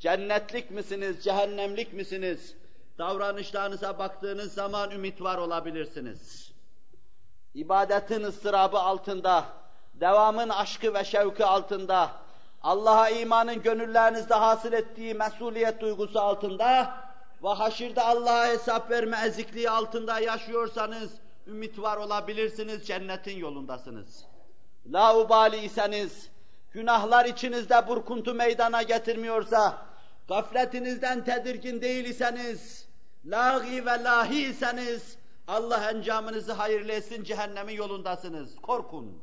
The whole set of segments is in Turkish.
Cennetlik misiniz, cehennemlik misiniz? Davranışlarınıza baktığınız zaman ümit var olabilirsiniz. İbadetin ıstırabı altında, devamın aşkı ve şevki altında, Allah'a imanın gönüllerinizde hasıl ettiği mesuliyet duygusu altında ve haşirde Allah'a hesap verme ezikliği altında yaşıyorsanız, ümit var olabilirsiniz, cennetin yolundasınız. La ubali iseniz, günahlar içinizde burkuntu meydana getirmiyorsa, gafletinizden tedirgin değil iseniz, lâgi ve lahi iseniz, Allah encamınızı hayırlı etsin, cehennemin yolundasınız. Korkun.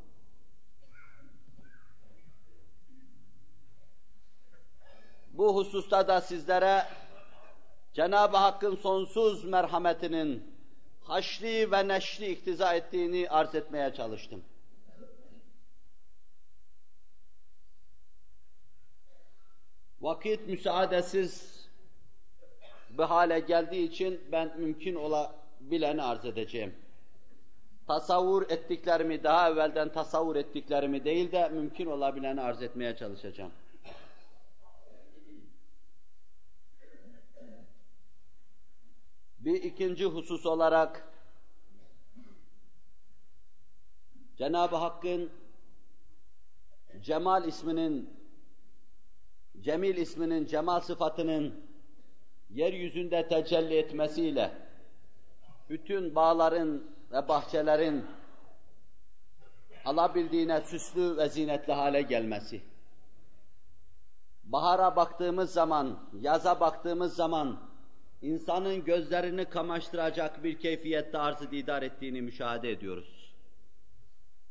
Bu hususta da sizlere Cenab-ı Hakk'ın sonsuz merhametinin haşri ve neşri iktiza ettiğini arz etmeye çalıştım. Vakit müsaadesiz bir hale geldiği için ben mümkün olabileni arz edeceğim. Tasavvur ettiklerimi, daha evvelden tasavvur ettiklerimi değil de mümkün olabileni arz etmeye çalışacağım. Bir ikinci husus olarak Cenab-ı Hakk'ın Cemal isminin, Cemil isminin, Cemal sıfatının yeryüzünde tecelli etmesiyle bütün bağların ve bahçelerin alabildiğine süslü ve zinetli hale gelmesi. Bahara baktığımız zaman, yaza baktığımız zaman insanın gözlerini kamaştıracak bir keyfiyette arzı didar ettiğini müşahede ediyoruz.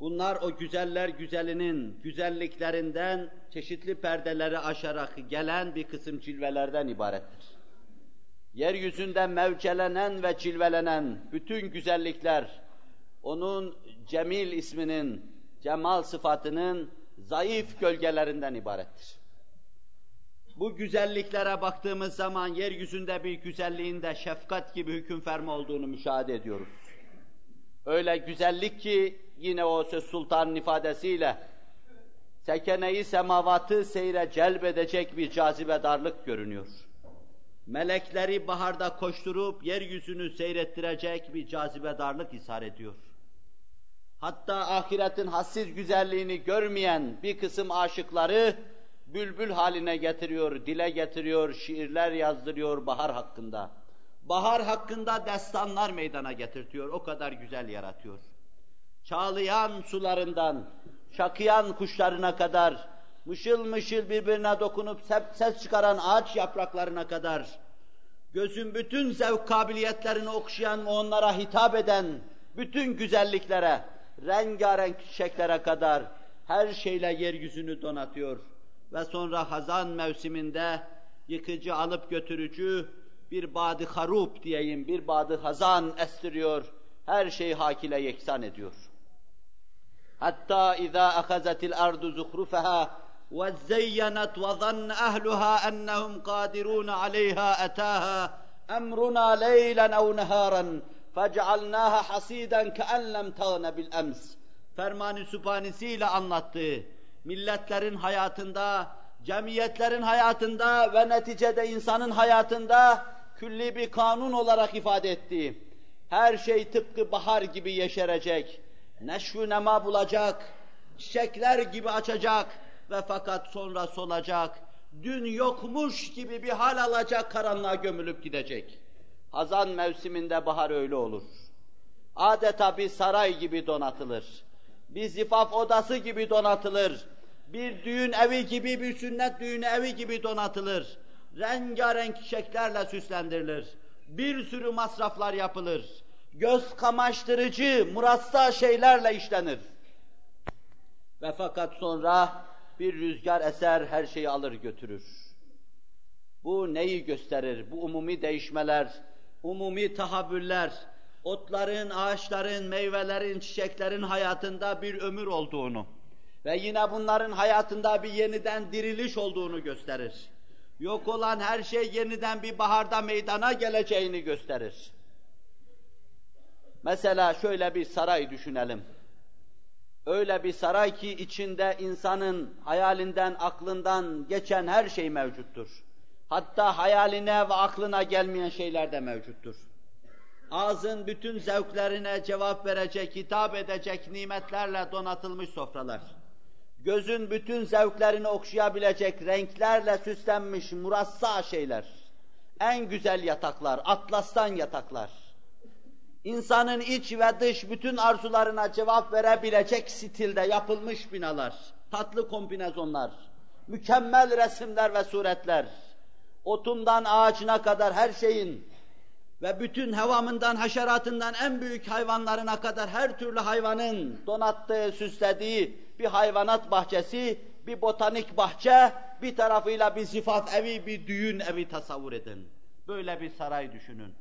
Bunlar o güzeller güzelinin güzelliklerinden çeşitli perdeleri aşarak gelen bir kısım cilvelerden ibarettir. Yeryüzünde mevcelenen ve cilvelenen bütün güzellikler, onun Cemil isminin, cemal sıfatının zayıf gölgelerinden ibarettir. Bu güzelliklere baktığımız zaman yeryüzünde bir güzelliğinde şefkat gibi hüküm ferma olduğunu müşahede ediyoruz. Öyle güzellik ki yine o söz sultanın ifadesiyle sekene-i semavatı seyre celbedecek bir cazibedarlık görünüyor. Melekleri baharda koşturup yeryüzünü seyrettirecek bir cazibedarlık ishar ediyor. Hatta ahiretin hassiz güzelliğini görmeyen bir kısım aşıkları bülbül haline getiriyor, dile getiriyor, şiirler yazdırıyor bahar hakkında. Bahar hakkında destanlar meydana getirtiyor, o kadar güzel yaratıyor. Çağlayan sularından, şakıyan kuşlarına kadar, mışıl mışıl birbirine dokunup ses çıkaran ağaç yapraklarına kadar, gözün bütün zevk kabiliyetlerini okşayan ve onlara hitap eden bütün güzelliklere, rengarenk çiçeklere kadar her şeyle yeryüzünü donatıyor ve sonra hazan mevsiminde yıkıcı alıp götürücü bir badı harup diyeyim, bir badı hazan estiriyor, her şeyi hakile yeksan ediyor. Hatta zuhrufaha ve zeyyenat ve zanne ehluha ennehum kadirûne aleyha etâha emruna leylen ev neharan fecealnâha hasîden ke'en lem tağne bil ems. Ferman-ı Sübhanesiyle anlattığı milletlerin hayatında, cemiyetlerin hayatında ve neticede insanın hayatında külli bir kanun olarak ifade ettiği, her şey tıpkı bahar gibi yeşerecek, neşvü nema bulacak, çiçekler gibi açacak ve fakat sonra solacak, dün yokmuş gibi bir hal alacak, karanlığa gömülüp gidecek. Hazan mevsiminde bahar öyle olur. Adeta bir saray gibi donatılır. Bir zifaf odası gibi donatılır bir düğün evi gibi, bir sünnet düğünü evi gibi donatılır. Rengarenk çiçeklerle süslendirilir. Bir sürü masraflar yapılır. Göz kamaştırıcı, murassa şeylerle işlenir. Ve fakat sonra bir rüzgar eser, her şeyi alır götürür. Bu neyi gösterir? Bu umumi değişmeler, umumi tahabbüller, otların, ağaçların, meyvelerin, çiçeklerin hayatında bir ömür olduğunu, ve yine bunların hayatında bir yeniden diriliş olduğunu gösterir. Yok olan her şey yeniden bir baharda meydana geleceğini gösterir. Mesela şöyle bir saray düşünelim. Öyle bir saray ki içinde insanın hayalinden, aklından geçen her şey mevcuttur. Hatta hayaline ve aklına gelmeyen şeyler de mevcuttur. Ağzın bütün zevklerine cevap verecek, hitap edecek nimetlerle donatılmış sofralar. Gözün bütün zevklerini okşayabilecek renklerle süslenmiş murassa şeyler. En güzel yataklar, atlastan yataklar. İnsanın iç ve dış bütün arzularına cevap verebilecek stilde yapılmış binalar, tatlı kombinezonlar, mükemmel resimler ve suretler, otundan ağacına kadar her şeyin ve bütün hevamından, haşeratından en büyük hayvanlarına kadar her türlü hayvanın donattığı, süslediği bir hayvanat bahçesi, bir botanik bahçe, bir tarafıyla bir zifaf evi, bir düğün evi tasavvur edin. Böyle bir saray düşünün.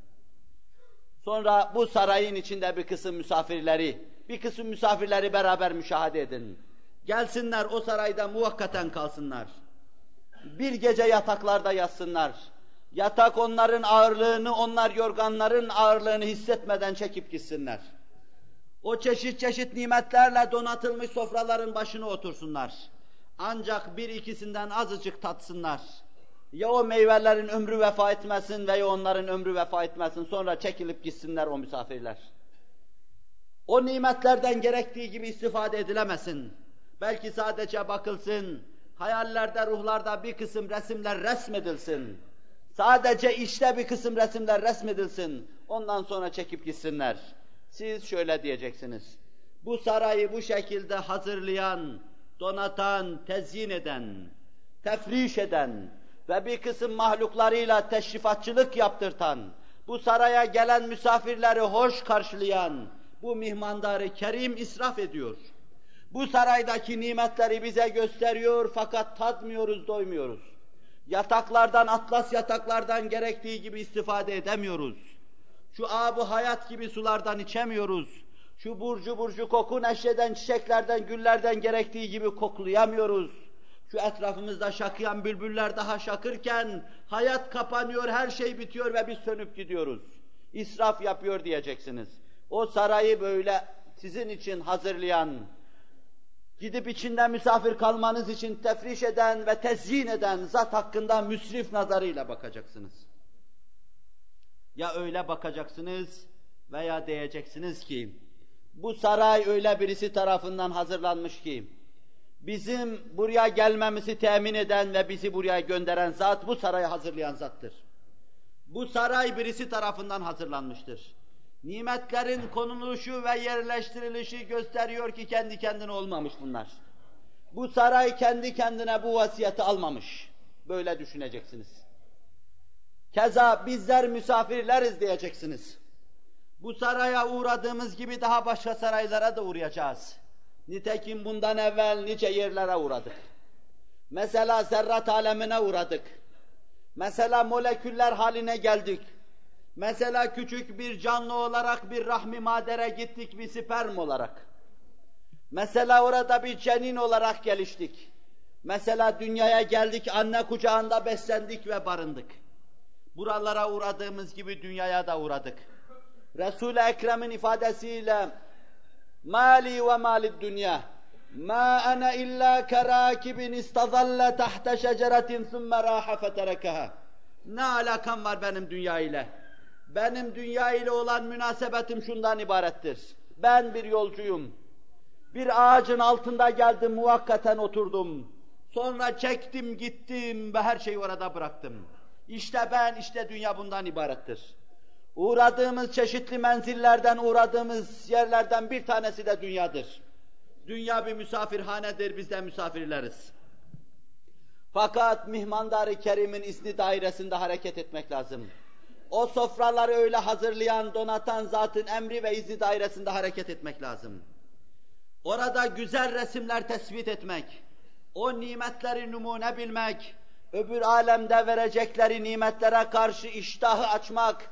Sonra bu sarayın içinde bir kısım misafirleri, bir kısım misafirleri beraber müşahede edin. Gelsinler o sarayda muvakkaten kalsınlar. Bir gece yataklarda yatsınlar. Yatak onların ağırlığını, onlar yorganların ağırlığını hissetmeden çekip gitsinler. O çeşit çeşit nimetlerle donatılmış sofraların başına otursunlar. Ancak bir ikisinden azıcık tatsınlar. Ya o meyvelerin ömrü vefa etmesin veya onların ömrü vefa etmesin. Sonra çekilip gitsinler o misafirler. O nimetlerden gerektiği gibi istifade edilemesin. Belki sadece bakılsın, hayallerde, ruhlarda bir kısım resimler resmedilsin. Sadece işte bir kısım resimler resmedilsin. Ondan sonra çekip gitsinler. Siz şöyle diyeceksiniz. Bu sarayı bu şekilde hazırlayan, donatan, tezyin eden, tefriş eden ve bir kısım mahluklarıyla teşrifatçılık yaptırtan, bu saraya gelen misafirleri hoş karşılayan, bu mihmandarı kerim israf ediyor. Bu saraydaki nimetleri bize gösteriyor fakat tadmıyoruz, doymuyoruz. Yataklardan, atlas yataklardan gerektiği gibi istifade edemiyoruz. Şu abu hayat gibi sulardan içemiyoruz. Şu burcu burcu koku neşeden, çiçeklerden, güllerden gerektiği gibi koklayamıyoruz. Şu etrafımızda şakıyan bülbüller daha şakırken hayat kapanıyor, her şey bitiyor ve biz sönüp gidiyoruz. İsraf yapıyor diyeceksiniz. O sarayı böyle sizin için hazırlayan, gidip içinde misafir kalmanız için tefriş eden ve tezyin eden zat hakkında müsrif nazarıyla bakacaksınız. Ya öyle bakacaksınız veya diyeceksiniz ki, bu saray öyle birisi tarafından hazırlanmış ki, bizim buraya gelmemizi temin eden ve bizi buraya gönderen zat, bu sarayı hazırlayan zattır. Bu saray birisi tarafından hazırlanmıştır. Nimetlerin konuluşu ve yerleştirilişi gösteriyor ki kendi kendine olmamış bunlar. Bu saray kendi kendine bu vasiyeti almamış. Böyle düşüneceksiniz. Keza bizler misafirleriz diyeceksiniz. Bu saraya uğradığımız gibi daha başka saraylara da uğrayacağız. Nitekim bundan evvel nice yerlere uğradık. Mesela zerrat alemine uğradık. Mesela moleküller haline geldik. Mesela küçük bir canlı olarak bir rahmi madere gittik bir sperm olarak. Mesela orada bir cenin olarak geliştik. Mesela dünyaya geldik, anne kucağında beslendik ve barındık. Buralara uğradığımız gibi dünyaya da uğradık. Resul-i Ekrem'in ifadesiyle mali ve malid dünya ma ana illa kerakibin istazalla tahta şeceretin thumme raha feterekaha ne alakam var benim dünya ile? Benim dünya ile olan münasebetim şundan ibarettir. Ben bir yolcuyum. Bir ağacın altında geldim, muvakkaten oturdum. Sonra çektim, gittim ve her şeyi orada bıraktım. İşte ben, işte dünya bundan ibarettir. Uğradığımız çeşitli menzillerden, uğradığımız yerlerden bir tanesi de dünyadır. Dünya bir misafirhanedir, biz de misafirleriz. Fakat mihmandar-ı kerimin izni dairesinde hareket etmek lazım. O sofraları öyle hazırlayan, donatan zatın emri ve izni dairesinde hareket etmek lazım. Orada güzel resimler tespit etmek, o nimetleri numune bilmek, öbür alemde verecekleri nimetlere karşı iştahı açmak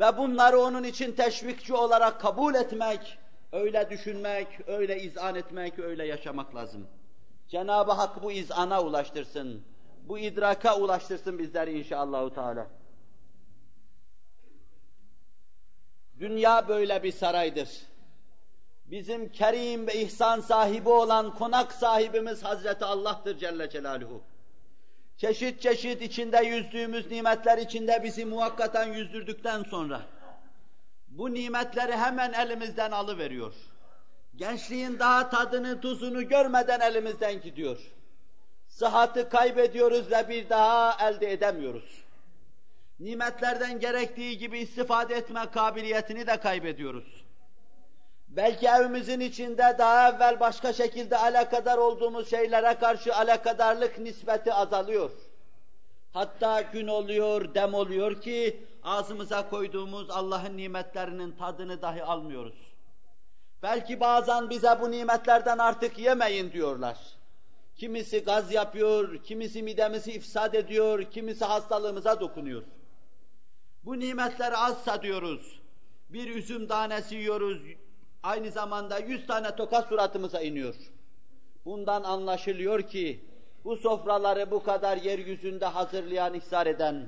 ve bunları onun için teşvikçi olarak kabul etmek, öyle düşünmek, öyle izan etmek, öyle yaşamak lazım. Cenab-ı Hak bu izana ulaştırsın, bu idraka ulaştırsın bizleri inşallahü teala. Dünya böyle bir saraydır. Bizim kerim ve ihsan sahibi olan konak sahibimiz Hazreti Allah'tır Celle Celaluhu. çeşit çeşit içinde yüzdüğümüz nimetler içinde bizi muvakkaten yüzdürdükten sonra bu nimetleri hemen elimizden alıveriyor. Gençliğin daha tadını, tuzunu görmeden elimizden gidiyor. Sıhhatı kaybediyoruz ve bir daha elde edemiyoruz. Nimetlerden gerektiği gibi istifade etme kabiliyetini de kaybediyoruz. Belki evimizin içinde daha evvel başka şekilde alakadar olduğumuz şeylere karşı alakadarlık nispeti azalıyor. Hatta gün oluyor, dem oluyor ki ağzımıza koyduğumuz Allah'ın nimetlerinin tadını dahi almıyoruz. Belki bazen bize bu nimetlerden artık yemeyin diyorlar. Kimisi gaz yapıyor, kimisi midemizi ifsad ediyor, kimisi hastalığımıza dokunuyor. Bu nimetler azsa diyoruz. Bir üzüm tanesi yiyoruz, aynı zamanda yüz tane toka suratımıza iniyor. Bundan anlaşılıyor ki, bu sofraları bu kadar yeryüzünde hazırlayan, ihsar eden,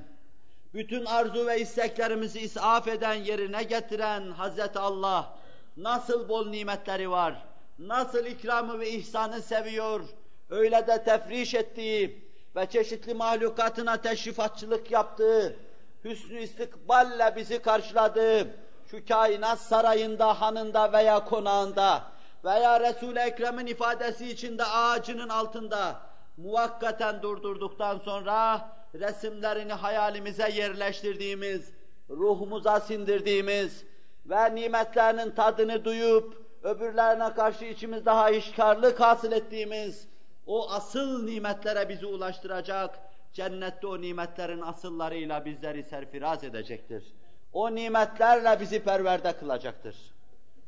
bütün arzu ve isteklerimizi isaf eden, yerine getiren Hazreti Allah, nasıl bol nimetleri var, nasıl ikramı ve ihsanı seviyor, öyle de tefriş ettiği ve çeşitli mahlukatına teşrifatçılık yaptığı, hüsnü istikballe bizi karşıladığı, şu kainat sarayında, hanında veya konağında veya Resul-i Ekrem'in ifadesi içinde ağacının altında muvakkaten durdurduktan sonra resimlerini hayalimize yerleştirdiğimiz, ruhumuza sindirdiğimiz ve nimetlerinin tadını duyup öbürlerine karşı içimiz daha işkarlık hasıl ettiğimiz o asıl nimetlere bizi ulaştıracak, cennette o nimetlerin asıllarıyla bizleri serfiraz edecektir. O nimetlerle bizi perverde kılacaktır.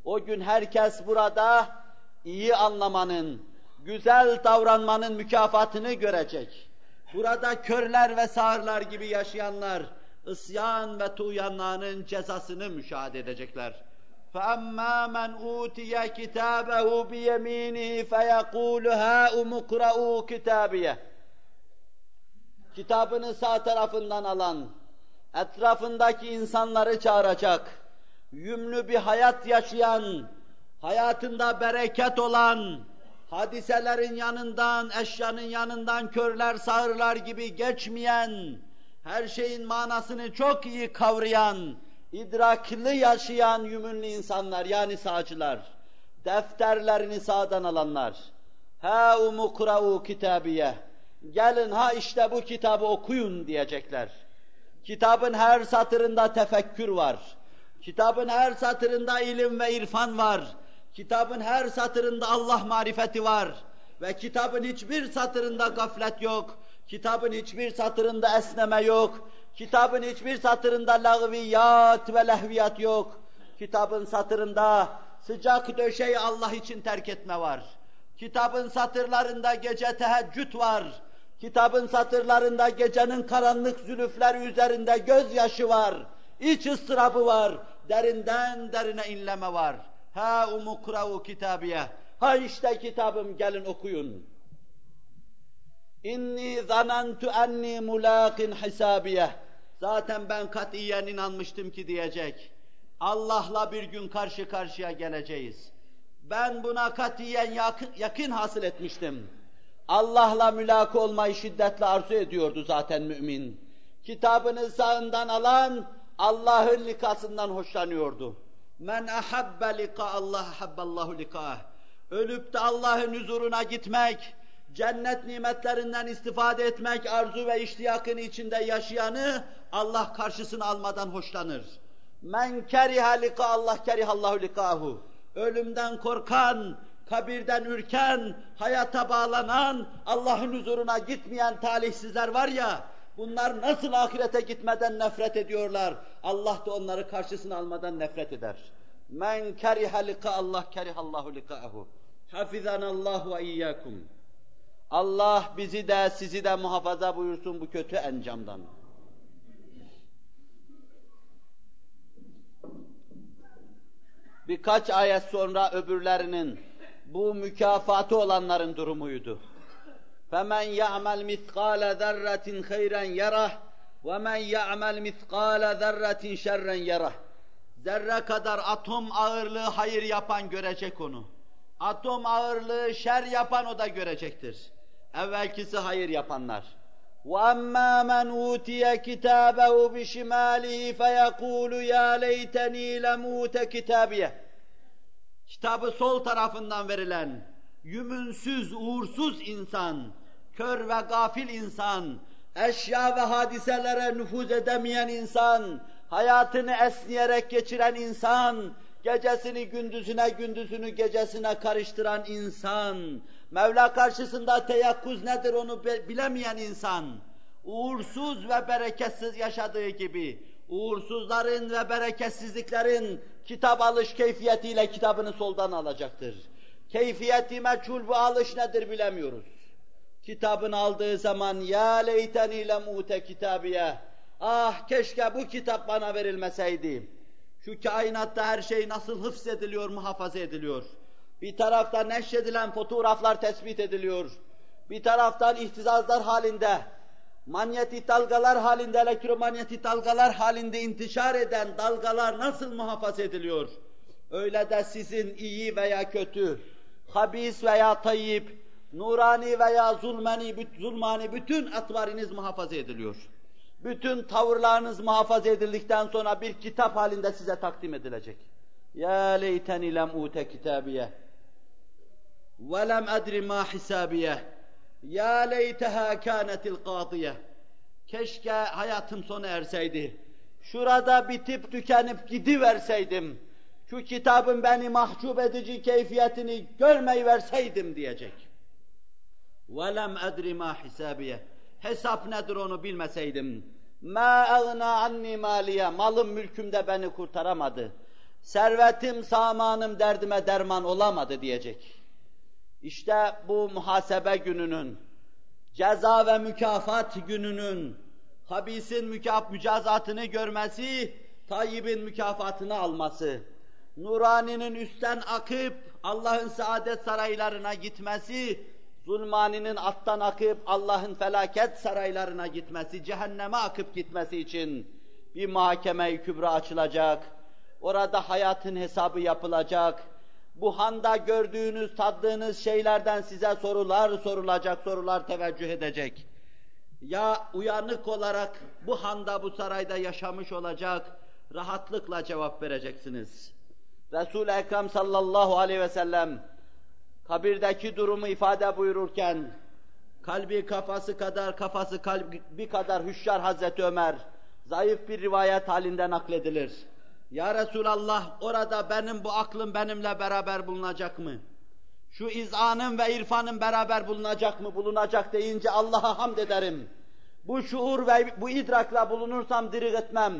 O gün herkes burada iyi anlamanın, güzel davranmanın mükafatını görecek. Burada körler ve sağırlar gibi yaşayanlar, ısyan ve tuğyanlarının cezasını müşahede edecekler. فَأَمَّا مَنْ اُوتِيَ كِتَابَهُ بِيَم۪ينِهِ فَيَقُولُ هَا اُمُقْرَؤُوا كِتَابِيَهِ Kitabını sağ tarafından alan, etrafındaki insanları çağıracak, yümlü bir hayat yaşayan, hayatında bereket olan, hadiselerin yanından, eşyanın yanından körler, sağırlar gibi geçmeyen, her şeyin manasını çok iyi kavrayan, idraklı yaşayan yümünlü insanlar yani sağcılar, defterlerini sağdan alanlar, ha umukra'u kitabiye, gelin ha işte bu kitabı okuyun diyecekler. Kitabın her satırında tefekkür var. Kitabın her satırında ilim ve irfan var. Kitabın her satırında Allah marifeti var. Ve kitabın hiçbir satırında gaflet yok. Kitabın hiçbir satırında esneme yok. Kitabın hiçbir satırında lağviyat ve lehviyat yok. Kitabın satırında sıcak döşeyi Allah için terk etme var. Kitabın satırlarında gece teheccüd var. Kitabın satırlarında gecenin karanlık zülüfleri üzerinde gözyaşı var. İç ıstırabı var. Derinden derine inleme var. Ha umukravu kitabiye. Ha işte kitabım gelin okuyun. İnni zanantu enni mulaqin hisabiye. Zaten ben katiyen inanmıştım ki diyecek. Allah'la bir gün karşı karşıya geleceğiz. Ben buna katiyen yakın, yakın hasıl etmiştim. Allah'la mülaka olmayı şiddetle arzu ediyordu zaten mümin. Kitabını sağından alan Allah'ın likasından hoşlanıyordu. Men ahabbe lika Allah ahabballahu likah. Ölüp de Allah'ın huzuruna gitmek, cennet nimetlerinden istifade etmek arzu ve iştiyakın içinde yaşayanı Allah karşısına almadan hoşlanır. Men keriha lika Allah kerihallahu likahu. Ölümden korkan, kabirden ürken, hayata bağlanan, Allah'ın huzuruna gitmeyen talihsizler var ya, bunlar nasıl ahirete gitmeden nefret ediyorlar, Allah da onları karşısına almadan nefret eder. Men keriha lika Allah kerihallahu likahu. Hafizanallahu ve iyyakum. Allah bizi de sizi de muhafaza buyursun bu kötü encamdan. Birkaç ayet sonra öbürlerinin bu mükafatı olanların durumuydu. فَمَنْ يَعْمَلْ مِثْقَالَ ذَرَّةٍ خَيْرًا يَرَهُ وَمَنْ يَعْمَلْ مِثْقَالَ ذَرَّةٍ شَرًّا يَرَهُ Zerre kadar atom ağırlığı hayır yapan görecek onu. Atom ağırlığı şer yapan o da görecektir. Evvelkisi hayır yapanlar. وأما من أوتي كتابه بشماله فيقول يا ليتني لم أوت كتابيه Kitabı sol tarafından verilen, yümünsüz, uğursuz insan, kör ve gafil insan, eşya ve hadiselere nüfuz edemeyen insan, hayatını esniyerek geçiren insan, gecesini gündüzüne, gündüzünü gecesine karıştıran insan, Mevla karşısında teyakkuz nedir onu bilemeyen insan, uğursuz ve bereketsiz yaşadığı gibi, uğursuzların ve bereketsizliklerin kitap alış keyfiyetiyle kitabını soldan alacaktır. Keyfiyeti meçhul bu alış nedir bilemiyoruz. Kitabını aldığı zaman ya leyteni lemute kitabiye ah keşke bu kitap bana verilmeseydi. Şu kainatta her şey nasıl hıfzediliyor, muhafaza ediliyor. Bir tarafta neşredilen fotoğraflar tespit ediliyor. Bir taraftan ihtizazlar halinde, manyetik dalgalar halinde, elektromanyetik dalgalar halinde intişar eden dalgalar nasıl muhafaza ediliyor? Öyle de sizin iyi veya kötü, habis veya tayyip, nurani veya zulmani, zulmani bütün atvariniz muhafaza ediliyor. Bütün tavırlarınız muhafaza edildikten sonra bir kitap halinde size takdim edilecek. Ya leyteni lem ute kitabiye ve lem edri ma hisabiye ya leyteha kânetil qâdiye Keşke hayatım sona erseydi. Şurada bitip tükenip gidiverseydim. Şu kitabın beni mahcup edici keyfiyetini görmeyi verseydim diyecek. وَلَمْ اَدْرِ مَا حِسَابِيَ Hesap nedir onu bilmeseydim. مَا اَغْنَا عَنِّي مَالِيَ Malım mülküm de beni kurtaramadı. Servetim, samanım derdime derman olamadı diyecek. İşte bu muhasebe gününün, ceza ve mükafat gününün, habisin mükaf mücazatını görmesi, Tayyip'in mükafatını alması, Nurani'nin üstten akıp Allah'ın saadet saraylarına gitmesi, Zulmani'nin alttan akıp Allah'ın felaket saraylarına gitmesi, cehenneme akıp gitmesi için bir mahkeme-i kübra açılacak, orada hayatın hesabı yapılacak, bu handa gördüğünüz, tattığınız şeylerden size sorular sorulacak, sorular teveccüh edecek. Ya uyanık olarak bu handa, bu sarayda yaşamış olacak, rahatlıkla cevap vereceksiniz. Resul-i Ekrem sallallahu aleyhi ve sellem kabirdeki durumu ifade buyururken kalbi kafası kadar kafası kalbi kadar hüşşar Hazreti Ömer zayıf bir rivayet halinde nakledilir. Ya Resulallah orada benim bu aklım benimle beraber bulunacak mı? Şu izanım ve irfanım beraber bulunacak mı? Bulunacak deyince Allah'a hamd ederim. Bu şuur ve bu idrakla bulunursam diri etmem.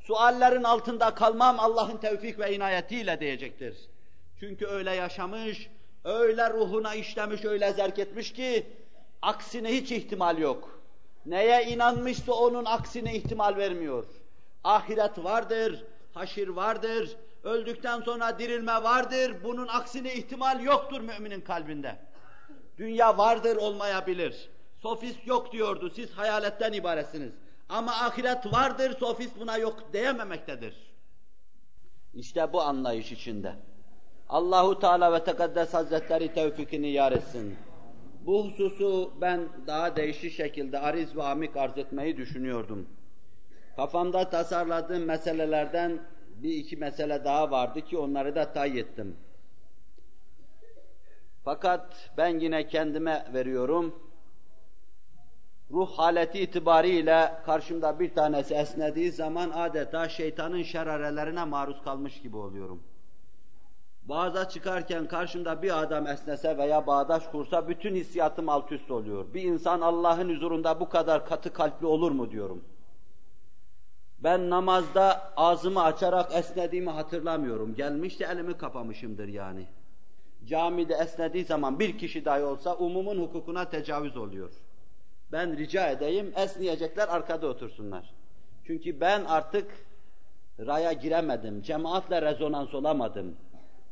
Suallerin altında kalmam Allah'ın tevfik ve inayetiyle diyecektir. Çünkü öyle yaşamış, öyle ruhuna işlemiş, öyle zerk etmiş ki aksine hiç ihtimal yok. Neye inanmışsa onun aksine ihtimal vermiyor. Ahiret vardır, haşir vardır, öldükten sonra dirilme vardır, bunun aksine ihtimal yoktur müminin kalbinde. Dünya vardır olmayabilir. Sofist yok diyordu, siz hayaletten ibaretsiniz. Ama ahiret vardır, sofist buna yok diyememektedir. İşte bu anlayış içinde. Allahu Teala ve Tekaddes Hazretleri tevfikini yar etsin. Bu hususu ben daha değişik şekilde ariz ve amik arz etmeyi düşünüyordum. Kafamda tasarladığım meselelerden bir iki mesele daha vardı ki onları da tay ettim. Fakat ben yine kendime veriyorum. Ruh haleti itibariyle karşımda bir tanesi esnediği zaman adeta şeytanın şerarelerine maruz kalmış gibi oluyorum. Bağda çıkarken karşımda bir adam esnese veya bağdaş kursa bütün hissiyatım alt üst oluyor. Bir insan Allah'ın huzurunda bu kadar katı kalpli olur mu diyorum. Ben namazda ağzımı açarak esnediğimi hatırlamıyorum. Gelmişti elimi kapamışımdır yani. Camide esnediği zaman bir kişi dahi olsa umumun hukukuna tecavüz oluyor. Ben rica edeyim esneyecekler arkada otursunlar. Çünkü ben artık raya giremedim, cemaatle rezonans olamadım.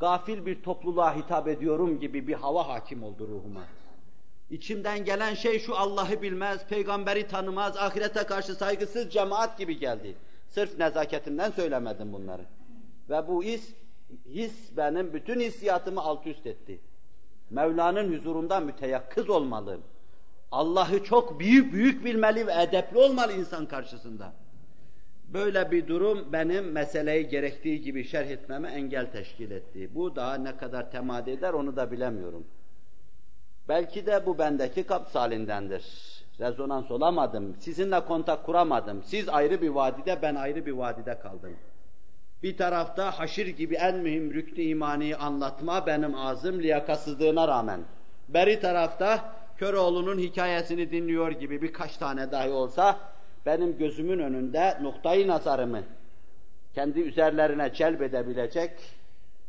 Gafil bir topluluğa hitap ediyorum gibi bir hava hakim oldu ruhuma. İçimden gelen şey şu Allah'ı bilmez, peygamberi tanımaz, ahirete karşı saygısız cemaat gibi geldi. Sırf nezaketinden söylemedim bunları. Ve bu his, his benim bütün hissiyatımı alt üst etti. Mevla'nın huzurunda müteyakkız olmalı. Allah'ı çok büyük büyük bilmeli ve edepli olmalı insan karşısında. Böyle bir durum benim meseleyi gerektiği gibi şerh etmeme engel teşkil etti. Bu daha ne kadar temadi eder onu da bilemiyorum. Belki de bu bendeki kaps halindendir. Rezonans olamadım, sizinle kontak kuramadım. Siz ayrı bir vadide, ben ayrı bir vadide kaldım. Bir tarafta haşir gibi en mühim rüknü imaniyi anlatma benim ağzım liyakasızlığına rağmen. Beri tarafta Köroğlu'nun hikayesini dinliyor gibi birkaç tane dahi olsa benim gözümün önünde noktayı nazarımı kendi üzerlerine celbedebilecek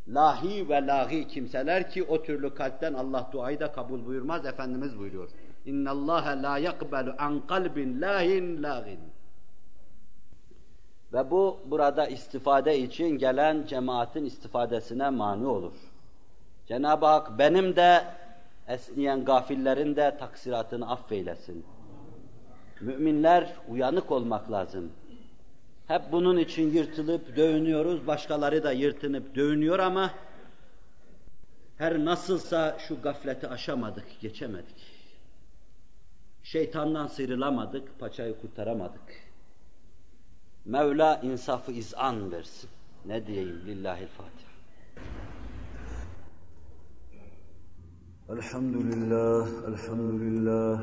lahi ve lahi kimseler ki o türlü kalpten Allah duayı da kabul buyurmaz. Efendimiz buyuruyor. اِنَّ اللّٰهَ لَا يَقْبَلُ عَنْ قَلْبٍ لَاهٍ لَاغٍ Ve bu burada istifade için gelen cemaatin istifadesine mani olur. Cenab-ı Hak benim de esniyen gafillerin de taksiratını affeylesin. Müminler uyanık olmak lazım. Hep bunun için yırtılıp dövünüyoruz, başkaları da yırtınıp dövünüyor ama her nasılsa şu gafleti aşamadık, geçemedik. Şeytandan sıyrılamadık, paçayı kurtaramadık. Mevla insafı izan versin. Ne diyeyim? Lillahi'l Fatiha. Elhamdülillah, elhamdülillah.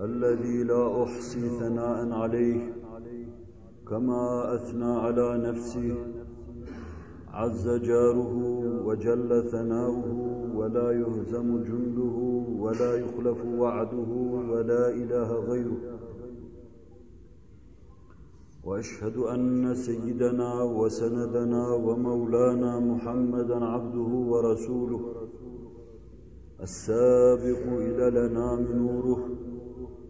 الذي لا أحصي ثناء عليه كما أثنى على نفسه. عز جاره وجل ثناؤه ولا يهزم جنده ولا يخلف وعده ولا إله غيره. وأشهد أن سيدنا وسندنا ومولانا محمدا عبده ورسوله. السابق إلى الانام نوره.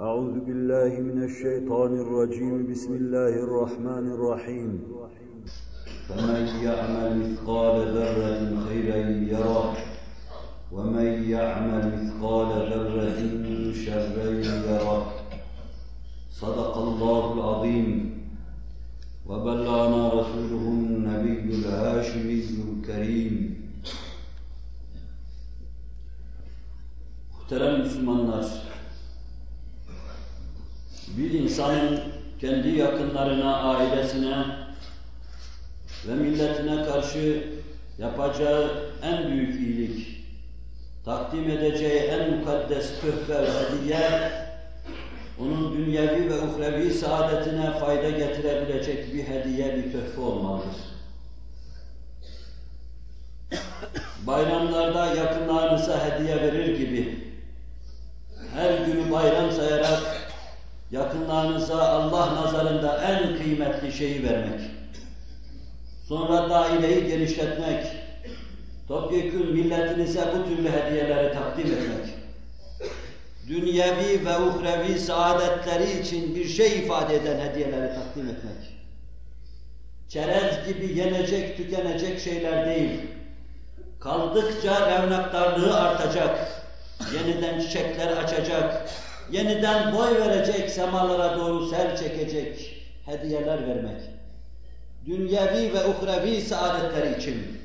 أعوذ بالله من الشيطان الرجيم. بسم الله الرحمن الرحيم. فمن يعمل مثقال ذرة خيرا يره ومن يعمل مثقال ذرة شرا يره صدق الله العظيم. وبلغنا رسوله النبي الهاشمي الكريم. Muhterem Müslümanlar, bir insanın kendi yakınlarına, ailesine ve milletine karşı yapacağı en büyük iyilik, takdim edeceği en mukaddes köhve ve hediye, onun dünyevi ve uhrevi saadetine fayda getirebilecek bir hediye, bir töhfe olmalıdır. Bayramlarda yakınlarınıza hediye verir gibi, her günü bayram sayarak yakınlarınıza Allah nazarında en kıymetli şeyi vermek, sonra daireyi genişletmek, topyekun milletinize bu türlü hediyeleri takdim etmek, dünyevi ve uhrevi saadetleri için bir şey ifade eden hediyeleri takdim etmek. Çerez gibi yenecek, tükenecek şeyler değil. Kaldıkça revnaktarlığı artacak, yeniden çiçekler açacak, yeniden boy verecek, semalara doğru ser çekecek hediyeler vermek. Dünyevi ve uhrevi saadetleri için.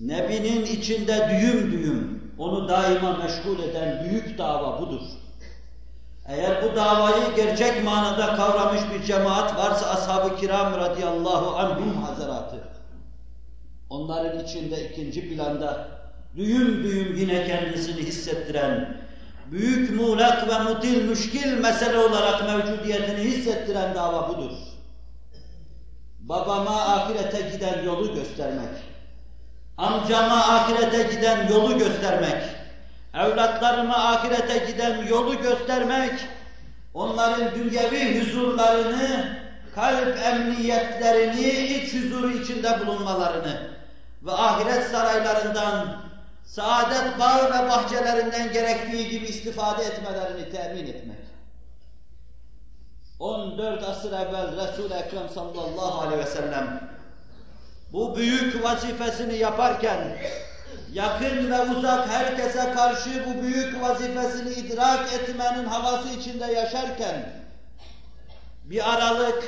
Nebinin içinde düğüm düğüm, onu daima meşgul eden büyük dava budur. Eğer bu davayı gerçek manada kavramış bir cemaat varsa ashab-ı kiram radıyallahu anhum hazaratı. Onların içinde ikinci planda düğüm düğüm yine kendisini hissettiren, büyük muğlak ve mutil müşkil mesele olarak mevcudiyetini hissettiren dava budur. Babama ahirete giden yolu göstermek, amcama ahirete giden yolu göstermek, evlatlarıma ahirete giden yolu göstermek, onların dünyevi huzurlarını, kalp emniyetlerini, iç huzuru içinde bulunmalarını ve ahiret saraylarından, saadet bağ ve bahçelerinden gerektiği gibi istifade etmelerini temin etmek. 14 asır evvel Resul-i Ekrem sallallahu aleyhi ve sellem bu büyük vazifesini yaparken yakın ve uzak herkese karşı bu büyük vazifesini idrak etmenin havası içinde yaşarken bir aralık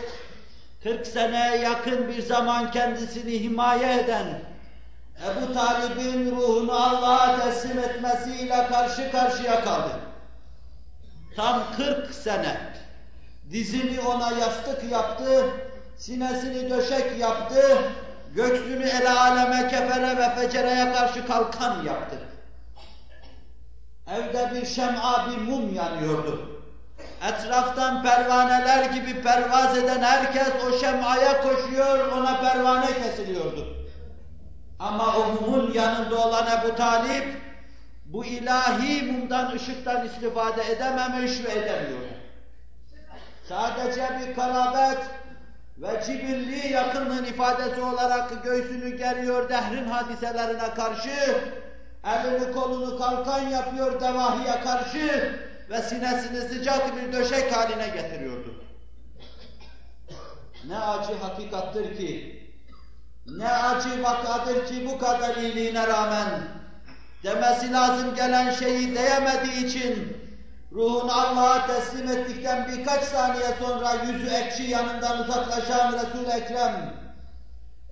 40 sene yakın bir zaman kendisini himaye eden Ebu Talib'in ruhunu Allah'a teslim etmesiyle karşı karşıya kaldı. Tam 40 sene dizini ona yastık yaptı, sinesini döşek yaptı, göksünü ele aleme, kefere ve fecereye karşı kalkan yaptı. Evde bir şem'a, bir mum yanıyordu. Etraftan pervaneler gibi pervaz eden herkes o şem'aya koşuyor, ona pervane kesiliyordu. Ama o mumun yanında olan Ebu Talip, bu ilahi mumdan, ışıktan istifade edememiş ve edemiyor. Sadece bir karabet ve cibilli yakınlığın ifadesi olarak göğsünü geriyor dehrin hadiselerine karşı, elini kolunu kalkan yapıyor devahiye karşı ve sinesini sıcak bir döşek haline getiriyordu. Ne acı hakikattır ki, ne acı vakadır ki bu kadar iyiliğine rağmen demesi lazım gelen şeyi diyemediği için ruhunu Allah'a teslim ettikten birkaç saniye sonra yüzü ekşi yanından uzaklaşan Resul-i Ekrem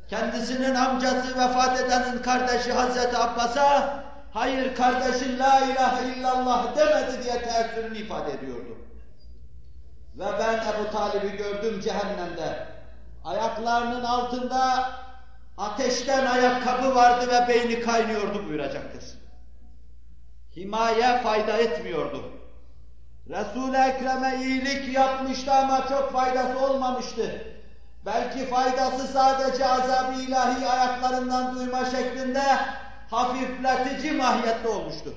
kendisinin amcası vefat edenin kardeşi Hazreti Abbas'a hayır kardeşin la ilahe illallah demedi diye teessürünü ifade ediyordu. Ve ben Ebu Talib'i gördüm cehennemde. Ayaklarının altında ateşten ayakkabı vardı ve beyni kaynıyordu buyuracaktır. Himaye fayda etmiyordu. Resul-i Ekrem'e iyilik yapmıştı ama çok faydası olmamıştı. Belki faydası sadece azab-ı ilahi ayaklarından duyma şeklinde hafifletici mahiyette olmuştu.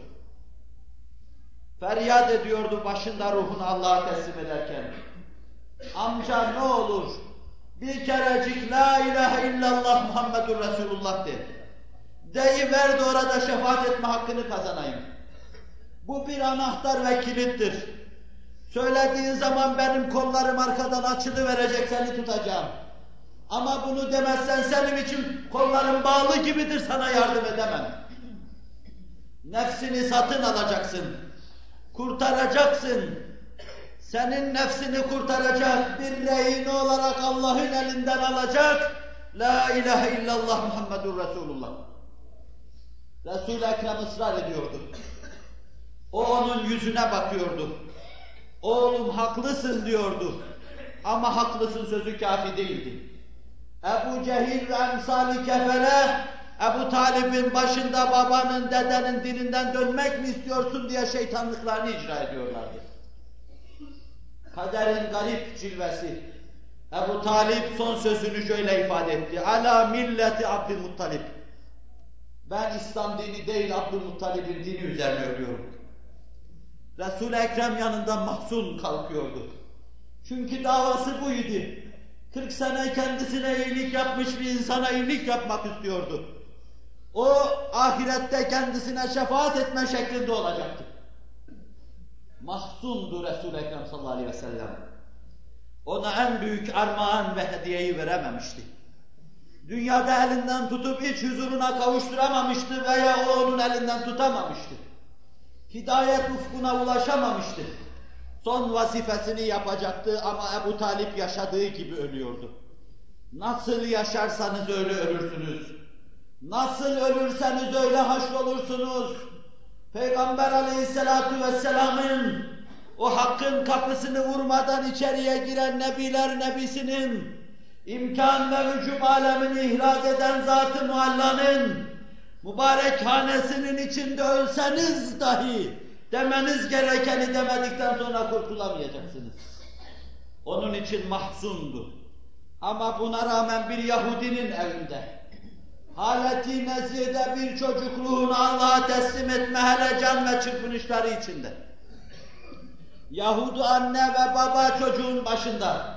Feryat ediyordu başında ruhunu Allah'a teslim ederken. Amca ne olur bir kerecik la ilahe illallah Muhammedur Resulullah de. Deyiver de orada şefaat etme hakkını kazanayım. Bu bir anahtar ve kilittir. Söylediğin zaman benim kollarım arkadan açılı verecek seni tutacağım. Ama bunu demezsen senin için kollarım bağlı gibidir sana yardım edemem. Nefsini satın alacaksın. Kurtaracaksın senin nefsini kurtaracak bir rehin olarak Allah'ın elinden alacak La ilahe illallah Muhammedur Resulullah. Resul-i Ekrem ısrar ediyordu. O onun yüzüne bakıyordu. Oğlum haklısın diyordu. Ama haklısın sözü kafi değildi. Ebu Cehil ve emsali kefere Ebu Talib'in başında babanın, dedenin dininden dönmek mi istiyorsun diye şeytanlıklarını icra ediyorlardı. Kaderin garip cilvesi. Ebu Talip son sözünü şöyle ifade etti. Ala milleti Abdülmuttalip. Ben İslam dini değil Abdülmuttalip'in dini üzerine ölüyorum. Resul-i Ekrem yanında mahzun kalkıyordu. Çünkü davası buydu. 40 sene kendisine iyilik yapmış bir insana iyilik yapmak istiyordu. O ahirette kendisine şefaat etme şeklinde olacaktı mahzundu Resul-i Ekrem sallallahu aleyhi ve sellem. Ona en büyük armağan ve hediyeyi verememişti. Dünyada elinden tutup iç huzuruna kavuşturamamıştı veya o onun elinden tutamamıştı. Hidayet ufkuna ulaşamamıştı. Son vazifesini yapacaktı ama Ebu Talip yaşadığı gibi ölüyordu. Nasıl yaşarsanız öyle ölürsünüz. Nasıl ölürseniz öyle haşrolursunuz. Peygamber aleyhissalatu vesselamın o hakkın kapısını vurmadan içeriye giren nebiler nebisinin imkan ve vücub alemini ihraz eden Zat-ı Mualla'nın mübarek hanesinin içinde ölseniz dahi Demeniz gerekeni demedikten sonra kurtulamayacaksınız. Onun için mahzundu. Ama buna rağmen bir Yahudinin evinde haleti neziyede bir çocuk ruhunu Allah'a teslim etme helecan ve çırpınışları içinde. Yahudu anne ve baba çocuğun başında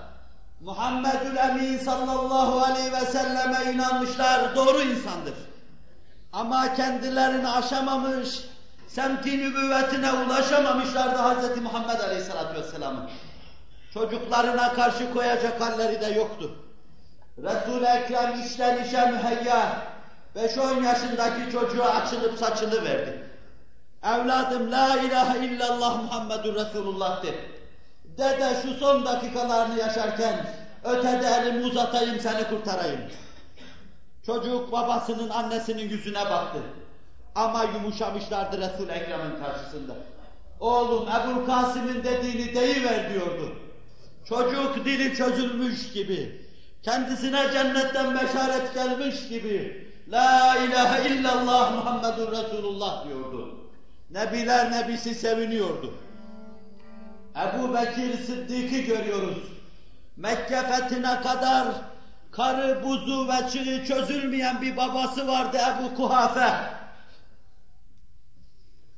Muhammedül Emin sallallahu aleyhi ve selleme inanmışlar, doğru insandır. Ama kendilerini aşamamış, semti nübüvvetine ulaşamamışlardı Hz. Muhammed aleyhissalatü vesselamın. Çocuklarına karşı koyacak halleri de yoktu. Resul-i Ekrem işten işe müheyya, 5-10 yaşındaki çocuğa açılıp saçılı verdi. Evladım la ilahe illallah Muhammedur Resulullah de. Dede şu son dakikalarını yaşarken ötede elimi uzatayım seni kurtarayım. Çocuk babasının annesinin yüzüne baktı. Ama yumuşamışlardı Resul-i Ekrem'in karşısında. Oğlum Ebu Kasım'ın dediğini deyiver diyordu. Çocuk dili çözülmüş gibi, kendisine cennetten beşaret gelmiş gibi, La ilahe illallah Muhammedur Resulullah diyordu. Nebiler nebisi seviniyordu. Ebu Bekir Sıddık'ı görüyoruz. Mekke fethine kadar karı, buzu ve çığı çözülmeyen bir babası vardı Ebu Kuhafe.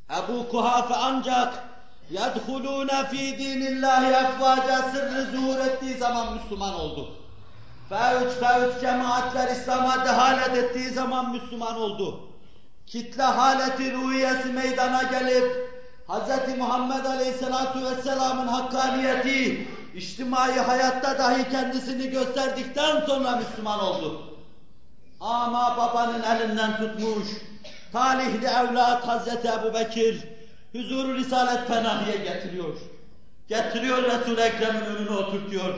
Ebu Kuhafe ancak يَدْخُلُونَ ف۪ي دِينِ اللّٰهِ اَفْوَاجَ sırrı zuhur ettiği zaman Müslüman oldu. Fevç fevç cemaatler İslam'a dehalet ettiği zaman Müslüman oldu. Kitle haleti ruhiyesi meydana gelip Hz. Muhammed Aleyhisselatü Vesselam'ın hakkaniyeti, içtimai hayatta dahi kendisini gösterdikten sonra Müslüman oldu. Ama babanın elinden tutmuş, talihli evlat Hazreti Ebu Bekir, huzur Risalet Fenahi'ye getiriyor. Getiriyor Resul-i Ekrem'in önüne oturtuyor.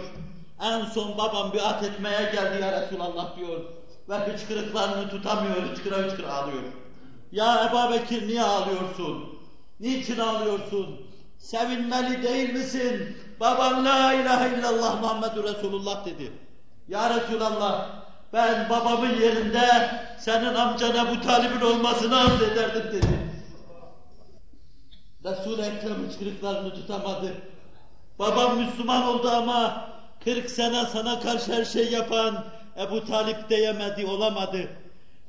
En son babam biat etmeye geldi ya Resulallah diyor. Ve hıçkırıklarını tutamıyor, hıçkıra hıçkıra ağlıyor. Ya Ebu Bekir niye ağlıyorsun? Niçin ağlıyorsun? Sevinmeli değil misin? Baban la ilahe illallah Muhammedur Resulullah dedi. Ya Resulallah ben babamın yerinde senin amcana bu talibin olmasını arz ederdim dedi. Resul-i Ekrem hıçkırıklarını tutamadı. Babam Müslüman oldu ama 40 sene sana karşı her şey yapan Ebu Talip diyemedi, olamadı.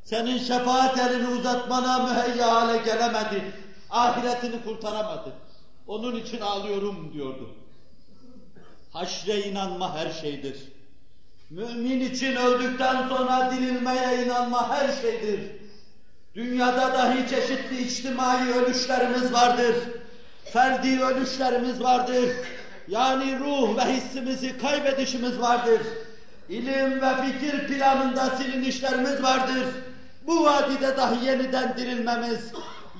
Senin şefaat elini uzatmana müheyya hale gelemedi. Ahiretini kurtaramadı. Onun için ağlıyorum diyordu. Haşre inanma her şeydir. Mümin için öldükten sonra dirilmeye inanma her şeydir. Dünyada dahi çeşitli içtimai ölüşlerimiz vardır. Ferdi ölüşlerimiz vardır. Yani ruh ve hissimizi kaybedişimiz vardır. İlim ve fikir planında silinişlerimiz vardır. Bu vadide dahi yeniden dirilmemiz,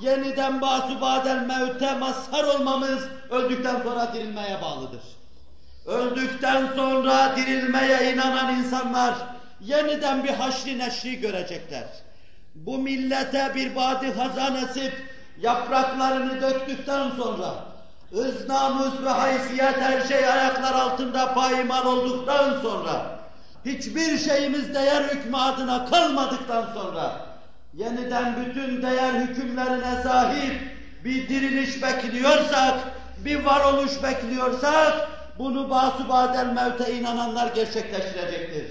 yeniden basubadel mevte mazhar olmamız öldükten sonra dirilmeye bağlıdır. Öldükten sonra dirilmeye inanan insanlar yeniden bir haşri neşri görecekler. Bu millete bir badi hazan esip yapraklarını döktükten sonra ız, namus ve haysiyet her şey ayaklar altında paymal olduktan sonra hiçbir şeyimiz değer hükmü adına kalmadıktan sonra yeniden bütün değer hükümlerine sahip bir diriliş bekliyorsak, bir varoluş bekliyorsak bunu basubadel mevte inananlar gerçekleştirecektir.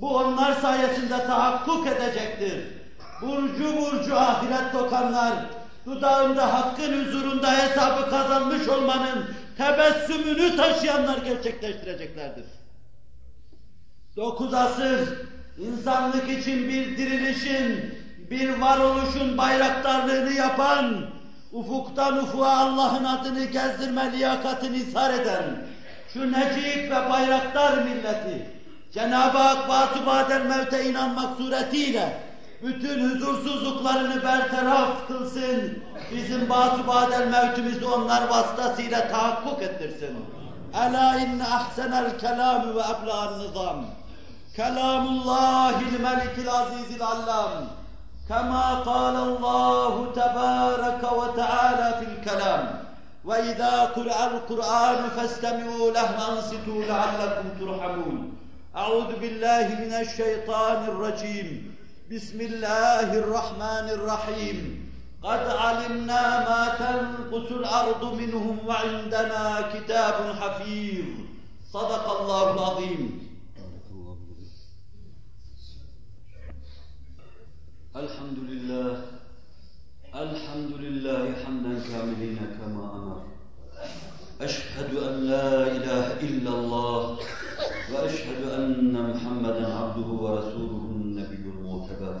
Bu onlar sayesinde tahakkuk edecektir. Burcu burcu ahiret dokanlar, dudağında hakkın huzurunda hesabı kazanmış olmanın tebessümünü taşıyanlar gerçekleştireceklerdir. Dokuz asır insanlık için bir dirilişin, bir varoluşun bayraktarlığını yapan, ufuktan ufuğa Allah'ın adını gezdirme liyakatını ishar eden, şu necip ve bayraktar milleti, Cenab-ı Hak batubadel mevte inanmak suretiyle, bütün huzursuzluklarını bertaraf kılsın. Bizim bazı badel mevkimizi onlar vasıtasıyla tahakkuk ettirsin. Ela inne ahsenel kelamü ve ebla'an nizam. Kelamullahil melikil azizil allam. Kema kalallahu tebareke ve teala fil kelam. Ve izâ kur'al Kur'an festemi'û lehvansitû leallekum turhamûn. Euzu billahi mineşşeytanirracim. بسم الله الرحمن الرحيم قد علمنا ما تنقص الأرض منهم وعندنا كتاب حفيظ صدق الله العظيم الحمد لله الحمد لله حمدا كاملين كما أمر أشهد أن لا إله إلا الله وأشهد أن محمدا عبده ورسوله النبي المعتبر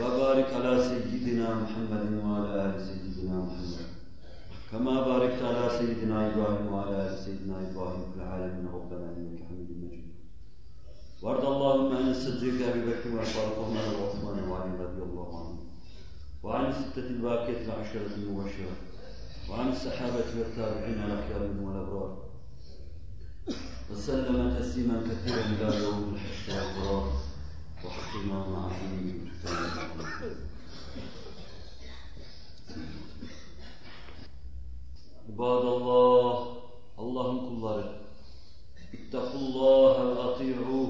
وبارك على سيدنا محمد وعلى آل سيدنا محمد. كما باركت على سيدنا إبراهيم وعلى آل سيدنا إبراهيم في العالمين. ربنا إنك حميد مجيد. وارض اللهم عن الصديق أبي بكر وفاروق عمر وعثمان وعلي رضي الله عنهم وعن الستة الباقية العشرة المبشرة وعن الصحابة والتابعين الأخيار والأبرار. وسلم تسليما كثيرا إلى يوم الحشر والقرار. وحكما مع حميد İbadallah, Allah'ın kulları. İttakullaha ve ati'uh.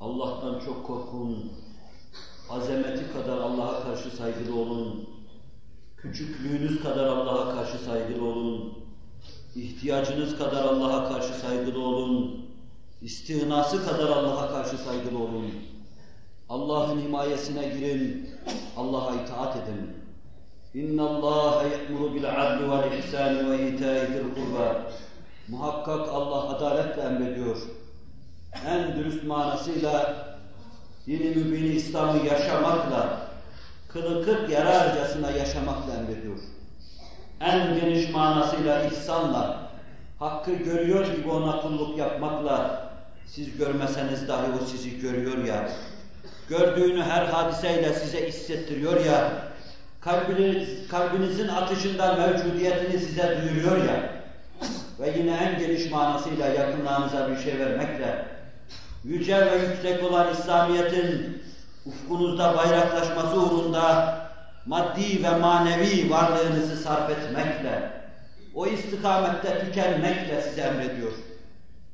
Allah'tan çok korkun. Azameti kadar Allah'a karşı saygılı olun. Küçüklüğünüz kadar Allah'a karşı saygılı olun. İhtiyacınız kadar Allah'a karşı saygılı olun. İstihnası kadar Allah'a karşı saygılı olun. Allah'ın himayesine girin. Allah'a itaat edin. İnna Allah ya'muru bil adli vel ihsan ve kurba. Muhakkak Allah adaletle emrediyor. En dürüst manasıyla dini mübini İslam'ı yaşamakla, kılı kırk yararcasına yaşamakla emrediyor. En geniş manasıyla ihsanla, hakkı görüyor gibi ona kulluk yapmakla, siz görmeseniz dahi o sizi görüyor ya, gördüğünü her hadiseyle size hissettiriyor ya, kalbiniz, kalbinizin atışından mevcudiyetini size duyuruyor ya, ve yine en geniş manasıyla yakınlarınıza bir şey vermekle, yüce ve yüksek olan İslamiyet'in ufkunuzda bayraklaşması uğrunda maddi ve manevi varlığınızı sarf etmekle, o istikamette tükenmekle size emrediyor.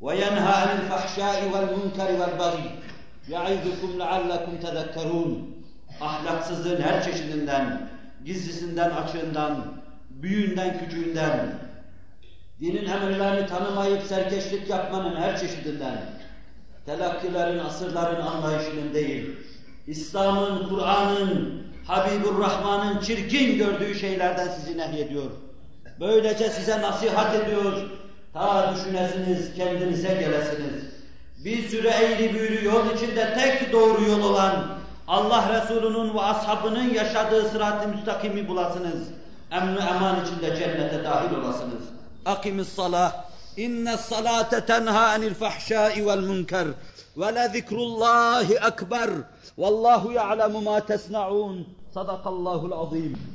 وَيَنْهَا عَنِ الْفَحْشَاءِ وَالْمُنْكَرِ وَالْبَغِيِ يَعِذُكُمْ لَعَلَّكُمْ تَذَكَّرُونَ Ahlaksızlığın her çeşidinden, gizlisinden, açığından, büyüğünden, küçüğünden, dinin emirlerini tanımayıp serkeşlik yapmanın her çeşidinden, telakkilerin, asırların anlayışının değil, İslam'ın, Kur'an'ın, Habibur Rahman'ın çirkin gördüğü şeylerden sizi nehyediyor. Böylece size nasihat ediyor. Ta düşünesiniz, kendinize gelesiniz. Bir süre eğri büğrü yol içinde tek doğru yol olan Allah Resulü'nün ve ashabının yaşadığı sırat-ı müstakimi bulasınız. Emn-i eman içinde cennete dahil olasınız. Akimis salah. İnne salate tenha anil fahşai vel münker. Ve le zikrullahi ekber. Vallahu ya'lemu ma tesna'un. Sadakallahul azim.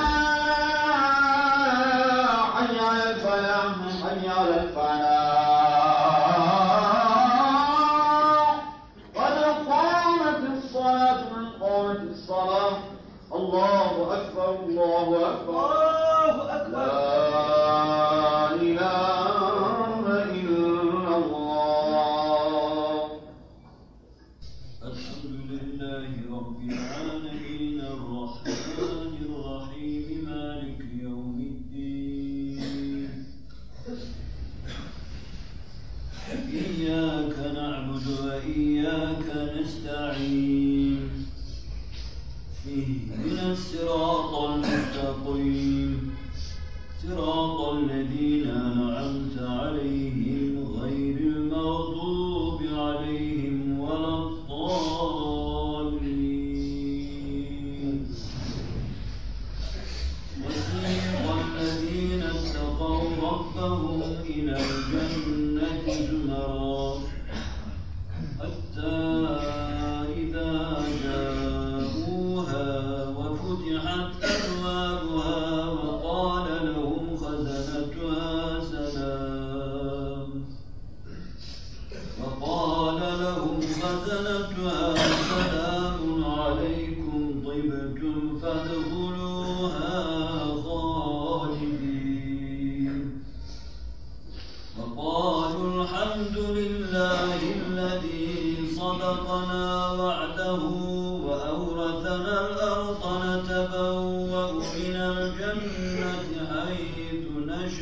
حيث